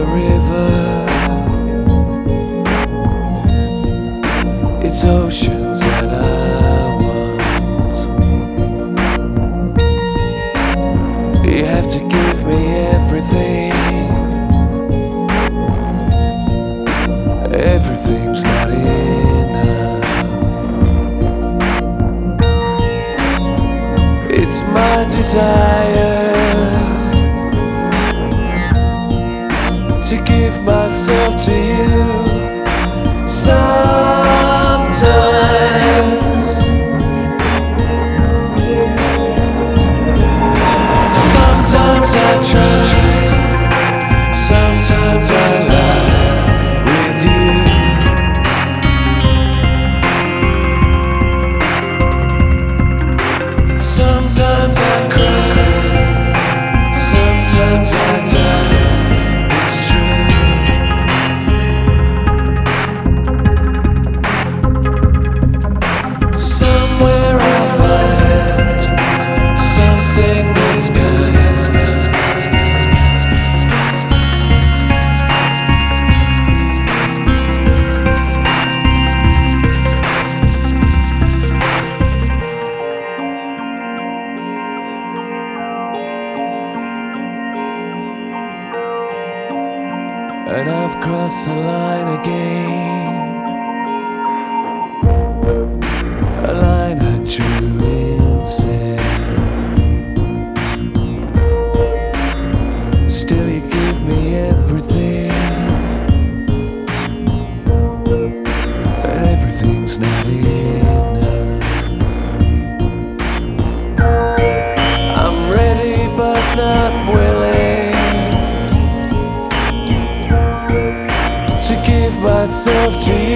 a river. It's oceans that I want. You have to give me everything. Everything's not enough. It's my desire myself to you cross the line again. A line I drew in sand. Still, you give me everything. myself treated